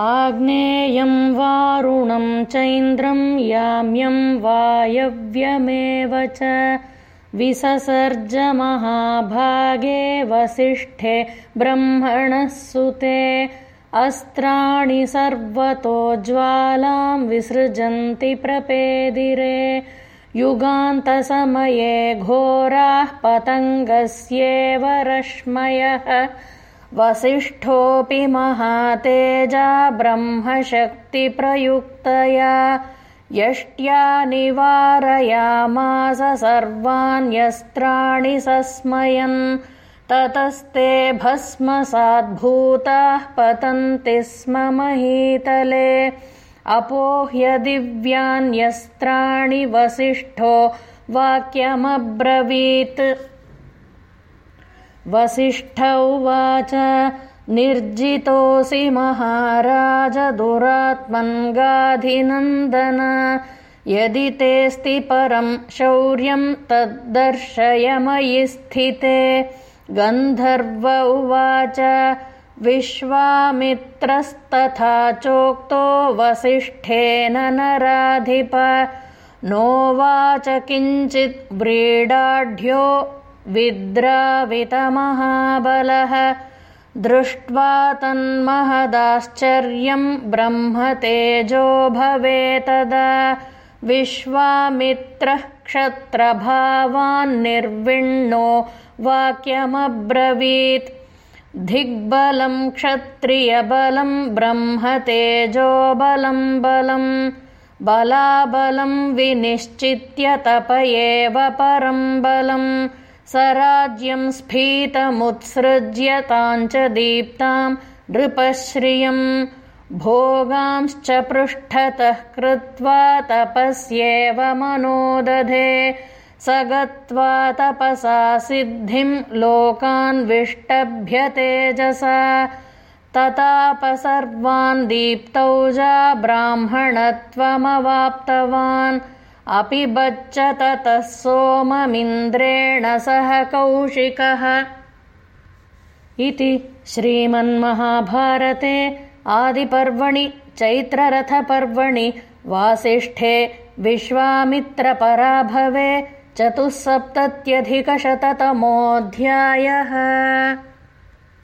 आग्नेयं वारुणं चैन्द्रं याम्यं वायव्यमेव च विससर्ज महाभागे वसिष्ठे ब्रह्मणः सुते। अस्त्राणि सर्वतो ज्वालां विसृजन्ति प्रपेदिरे। युगान्तसमये घोराः पतङ्गस्येव रश्मयः वसिष्ठोऽपि महातेजा ब्रह्मशक्तिप्रयुक्तया यष्ट्या निवारयामास सर्वाण्यस्त्राणि सस्मयन् ततस्ते भस्मसाद्भूताः पतन्ति स्म महीतले। अपोह्य दिव्यान्यस्त्राणि वसिष्ठो वाक्यमब्रवीत् वसिष्ठ उवाच निर्जितोऽसि गाधिनन्दन। यदि तेऽस्ति परं शौर्यं तद्दर्शय मयि स्थिते। गन्धर्व उवाच विश्वामित्रस्तथा चोक्तो वसिष्ठेन नराधिप। नोवाच किञ्चित् व्रीडाढ्यो विद्रावितमहाबलः दृष्ट्वा तन्महदाश्चर्यं ब्रह्मतेजो भवे तदा विश्वामित्रः क्षत्रभावान्निर्विण्णो वाक्यमब्रवीत्। धिग्बलं क्षत्रियबलं ब्रह्मतेजो बलं बलं। बलाबलं विनिश्चित्य तप एव परं बलम् स राज्यं स्फीतमुत्सृज्यताञ्च दीप्तां नृपश्रियम् भोगांश्च पृष्ठतः कृत्वा तपस्येव मनोदधे। स गत्वा तपसा सिद्धिं लोकान् तेजसा। तताप सर्वान् दीप्तौजा ब्राह्मणत्वमवाप्तवान् अपि बच्च ततः सोममिन्द्रेण सह कौशिकः। इति श्रीमन्महाभारते आदिपर्वणि चैत्ररथपर्वणि वासिष्ठे विश्वामित्रपराभवे चतुःसप्तत्यधिकशततमोऽध्यायः